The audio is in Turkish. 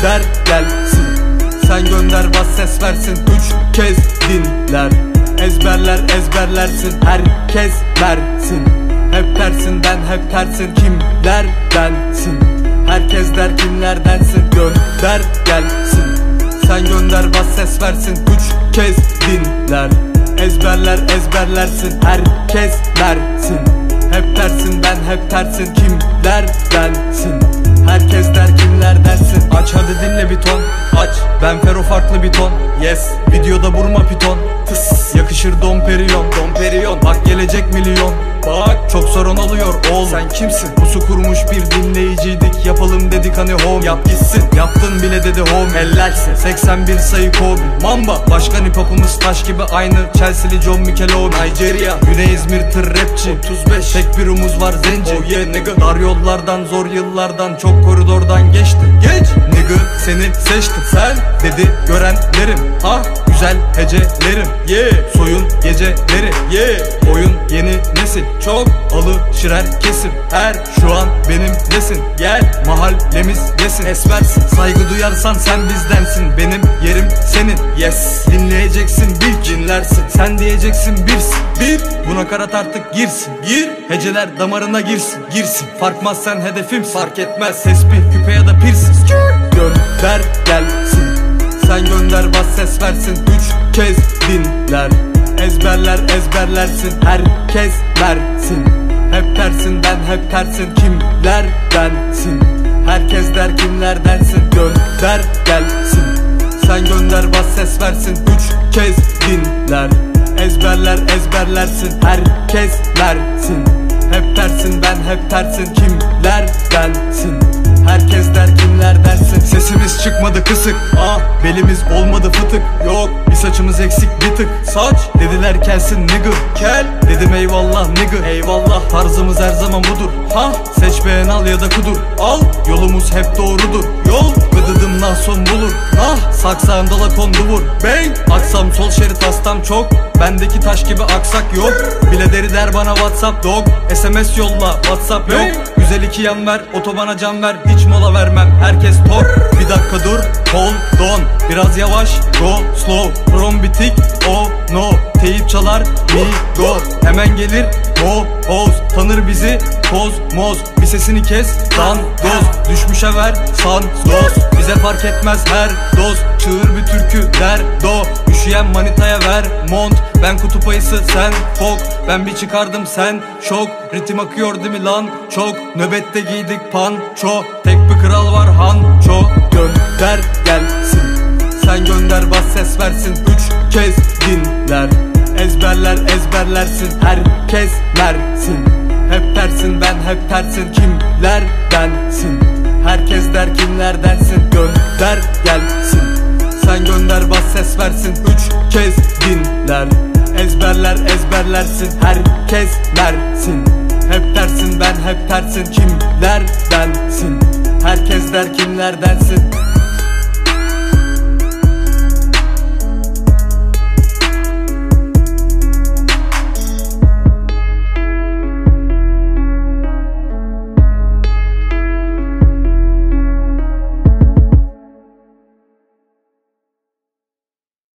gönder gelsin. Sen gönder bas ses versin. Üç kez dinler. Ezberler ezberlersin. Herkes versin. Hep tersinden hep tersin. Kimlerdensin Herkes der kimlerdensin Gönder gelsin. Sen gönder bas ses versin. Üç kez dinler. Ezberler ezberlersin. Herkes versin. Hep hep tersin. Kimlerdensin Herkes der kimlerdensin Aç hadi dinle bir ton. Aç Ben Fero farklı bir ton. Yes Videoda vurma piton. Tıs Yakışır Dom Perignon Dom Perignon Bak gelecek milyon. Bak çok sorun oluyor oğlum. Sen kimsin? Pusu kurmuş bir dinleyiciydik. Yapalım dedik hani home. Yap gitsin. Yaptın bile dedi home. Helalsin 81 sayı Kobe Mamba Başkan hip hopumuz taş gibi aynı. Chelsea'li John Michelob Nigeria Güney İzmir tır rapçi. 35 Tek bir umuz var zenci. Oh yeah nigga. Dar yollardan zor yıllardan Çok koridordan geçtim Seçtim. Sen dedi görenlerim. Ha güzel hecelerim. Yeah. Soyun geceleri. Yeah. Oyun yeni nesil. Çok alışır herkesim Her şu an benim nesin? Gel mahallemiz yesin. Esmersin saygı duyarsan sen bizdensin. Benim yerim senin. Yes. Dinleyeceksin bil dinlersin. Sen diyeceksin birsin. Bir Buna karat artık girsin. Gir Heceler damarına girsin. Girsin. Farkmaz sen hedefim Fark etmez. Tespih küpe ya da piercing Herkes versin Hep tersinden hep tersin. Kimlerdensin Herkes der kimlerdensin Gönder gelsin. Sen gönder bas ses versin. Üç kez dinler. Ezberler ezberlersin. Herkes versin Hep tersinden hep tersin. Kimlerdensin Herkes der kimlerdensin Sesimiz çıkmadı kısık. Ah belimiz olmadı fıtık. Yok bir saçımız eksik bir tık. Saç dediler kelsin nigga Kel dedim eyvallah nigga Eyvallah tarzımız her zaman budur. Ha seç beğen al ya da kudur. Al yolumuz hep doğrudur. Yol gıdıdım nah son bulur. Nah saksağım dala kondu vur. Bang aksam sol şerit hastam çok. Bendeki taş gibi aksak yok. Bile deri der bana whatsapp dog SMS yolla whatsapp yok Güzel iki yan ver otobana can ver. Hiç mola vermem herkes tok Bir dakika dur hold on Biraz yavaş go slow. From bitik oh no. Teyip çalar mi go. Hemen gelir mo hoz Tanır bizi toz moz. Bir sesini kes dan doz. Düşmüşe ver san doz. Bize fark etmez her doz. Çığır bir türkü der do Üşüyen manitaya ver mont. Ben kutup ayısı sen fok Ben bir çıkardım sen şok. Ritim akıyor değil mi lan? Çok. Nöbette giydik panço. Tek bir kral var hanço. Gönder gelsin. Sen gönder bas ses versin. Üç kez dinler. Ezberler ezberlersin. Herkes versin Hep tersin ben hep tersin. Kimlerdensin Herkes der kimlerdensin Gönder gelsin. Sen gönder bas ses ezberlersin Herkes versin Hep tersin ben hep tersin Kimlerdensin Herkes der kimlerdensin